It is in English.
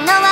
mga